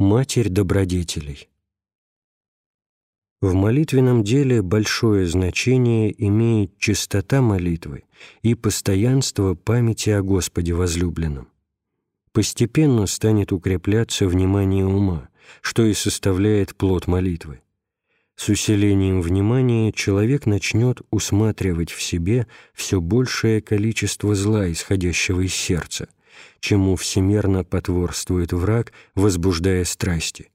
Матерь добродетелей В молитвенном деле большое значение имеет чистота молитвы и постоянство памяти о Господе возлюбленном. Постепенно станет укрепляться внимание ума, что и составляет плод молитвы. С усилением внимания человек начнет усматривать в себе все большее количество зла, исходящего из сердца – чему всемерно потворствует враг, возбуждая страсти.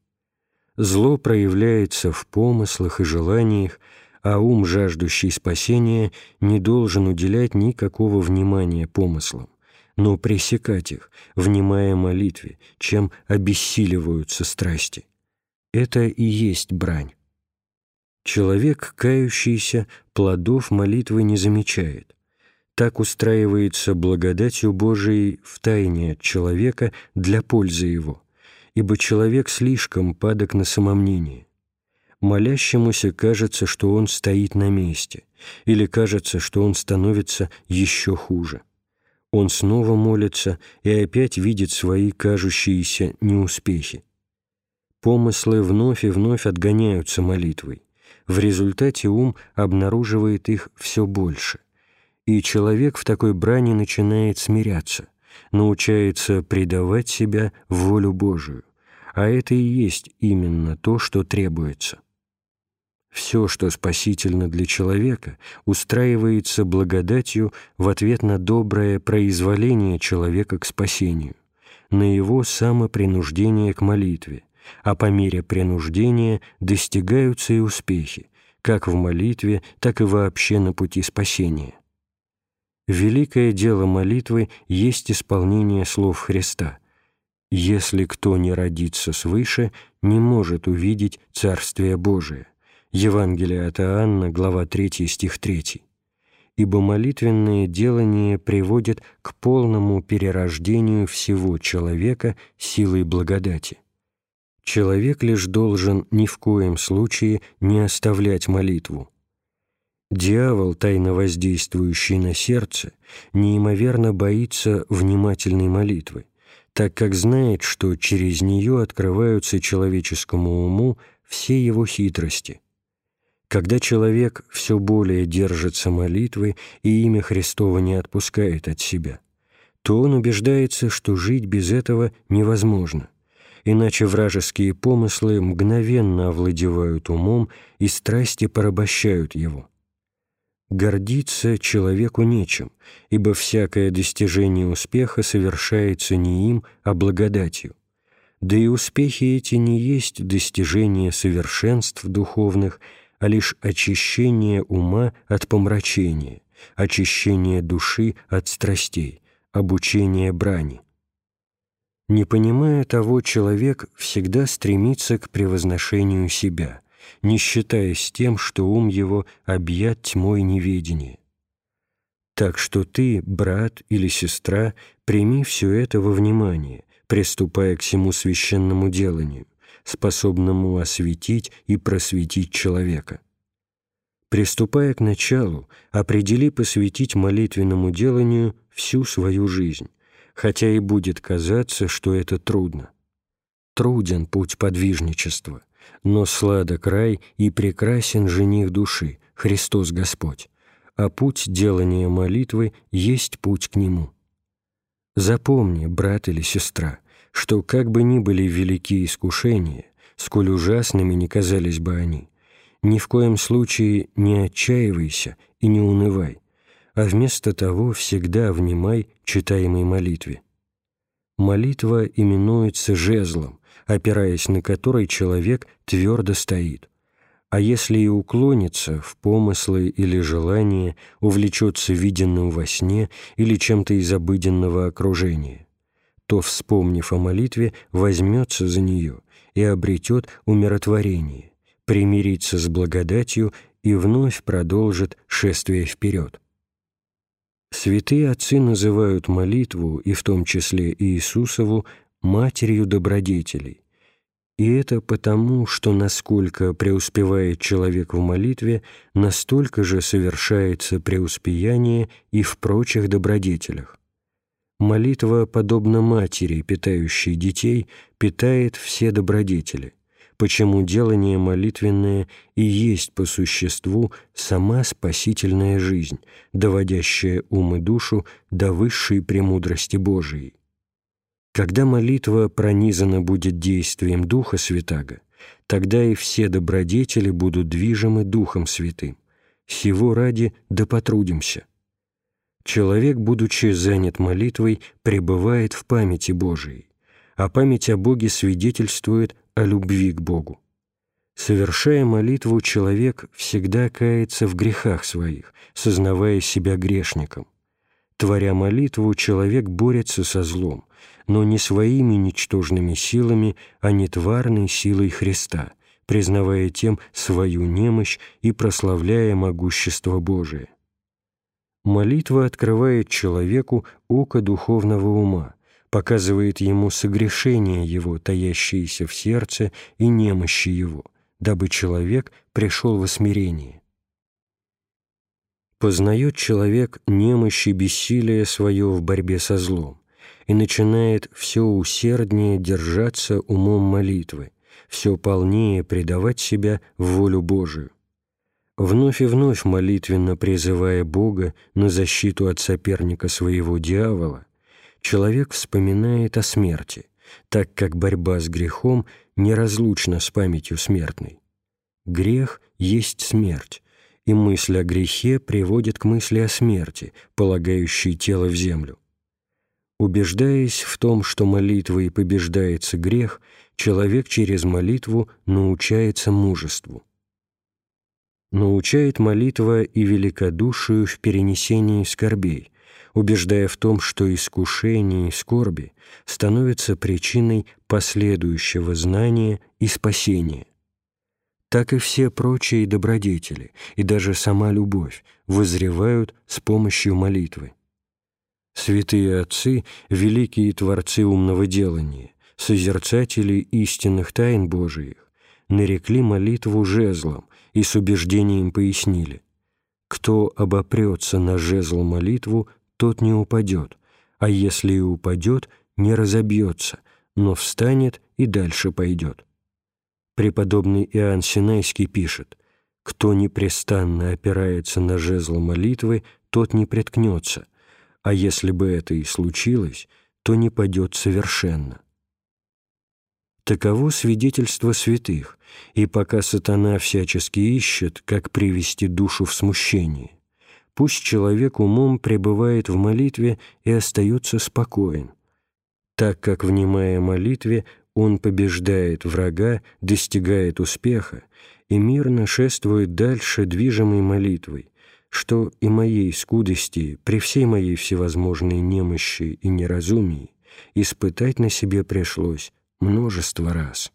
Зло проявляется в помыслах и желаниях, а ум, жаждущий спасения, не должен уделять никакого внимания помыслам, но пресекать их, внимая молитве, чем обессиливаются страсти. Это и есть брань. Человек, кающийся, плодов молитвы не замечает, так устраивается благодатью Божией в тайне от человека для пользы его, ибо человек слишком падок на самомнение. Молящемуся кажется, что он стоит на месте, или кажется, что он становится еще хуже. Он снова молится и опять видит свои кажущиеся неуспехи. Помыслы вновь и вновь отгоняются молитвой. В результате ум обнаруживает их все больше – и человек в такой брани начинает смиряться, научается предавать себя в волю Божию, а это и есть именно то, что требуется. Все, что спасительно для человека, устраивается благодатью в ответ на доброе произволение человека к спасению, на его самопринуждение к молитве, а по мере принуждения достигаются и успехи, как в молитве, так и вообще на пути спасения. Великое дело молитвы есть исполнение слов Христа. «Если кто не родится свыше, не может увидеть Царствие Божие». Евангелие от Иоанна, глава 3, стих 3. «Ибо молитвенное делание приводит к полному перерождению всего человека силой благодати. Человек лишь должен ни в коем случае не оставлять молитву, Дьявол, тайно воздействующий на сердце, неимоверно боится внимательной молитвы, так как знает, что через нее открываются человеческому уму все его хитрости. Когда человек все более держится молитвы и имя Христово не отпускает от себя, то он убеждается, что жить без этого невозможно, иначе вражеские помыслы мгновенно овладевают умом и страсти порабощают его – Гордиться человеку нечем, ибо всякое достижение успеха совершается не им, а благодатью. Да и успехи эти не есть достижение совершенств духовных, а лишь очищение ума от помрачения, очищение души от страстей, обучение брани. Не понимая того, человек всегда стремится к превозношению себя, не считаясь тем, что ум его объят тьмой неведения. Так что ты, брат или сестра, прими все это во внимание, приступая к всему священному деланию, способному осветить и просветить человека. Приступая к началу, определи посвятить молитвенному деланию всю свою жизнь, хотя и будет казаться, что это трудно. Труден путь подвижничества — но сладок рай и прекрасен жених души, Христос Господь, а путь делания молитвы есть путь к Нему. Запомни, брат или сестра, что как бы ни были велики искушения, сколь ужасными не казались бы они, ни в коем случае не отчаивайся и не унывай, а вместо того всегда внимай читаемой молитве. Молитва именуется жезлом, опираясь на который человек твердо стоит. А если и уклонится в помыслы или желания, увлечется виденным во сне или чем-то из обыденного окружения, то, вспомнив о молитве, возьмется за нее и обретет умиротворение, примирится с благодатью и вновь продолжит шествие вперед. Святые отцы называют молитву, и в том числе Иисусову, матерью добродетелей. И это потому, что насколько преуспевает человек в молитве, настолько же совершается преуспеяние и в прочих добродетелях. Молитва, подобно матери, питающей детей, питает все добродетели, почему делание молитвенное и есть по существу сама спасительная жизнь, доводящая ум и душу до высшей премудрости Божией. Когда молитва пронизана будет действием Духа Святаго, тогда и все добродетели будут движимы Духом Святым. Сего ради да потрудимся. Человек, будучи занят молитвой, пребывает в памяти Божией, а память о Боге свидетельствует о любви к Богу. Совершая молитву, человек всегда кается в грехах своих, сознавая себя грешником. Творя молитву, человек борется со злом, но не своими ничтожными силами, а не тварной силой Христа, признавая тем свою немощь и прославляя могущество Божие. Молитва открывает человеку око духовного ума, показывает ему согрешение его, таящееся в сердце, и немощи его, дабы человек пришел во смирение. Познает человек немощь и бессилие свое в борьбе со злом и начинает все усерднее держаться умом молитвы, все полнее предавать себя в волю Божию. Вновь и вновь молитвенно призывая Бога на защиту от соперника своего дьявола, человек вспоминает о смерти, так как борьба с грехом неразлучна с памятью смертной. Грех есть смерть, и мысль о грехе приводит к мысли о смерти, полагающей тело в землю. Убеждаясь в том, что молитвой побеждается грех, человек через молитву научается мужеству. Научает молитва и великодушию в перенесении скорбей, убеждая в том, что искушение и скорби становятся причиной последующего знания и спасения. Так и все прочие добродетели, и даже сама любовь, вызревают с помощью молитвы. Святые отцы — великие творцы умного делания, созерцатели истинных тайн Божиих, нарекли молитву жезлом и с убеждением пояснили, «Кто обопрется на жезл молитву, тот не упадет, а если и упадет, не разобьется, но встанет и дальше пойдет». Преподобный Иоанн Синайский пишет, «Кто непрестанно опирается на жезл молитвы, тот не преткнется, а если бы это и случилось, то не падет совершенно». Таково свидетельство святых, и пока сатана всячески ищет, как привести душу в смущение, пусть человек умом пребывает в молитве и остается спокоен, так как, внимая молитве, он побеждает врага, достигает успеха и мирно шествует дальше движимой молитвой, что и моей скудости, при всей моей всевозможной немощи и неразумии, испытать на себе пришлось множество раз.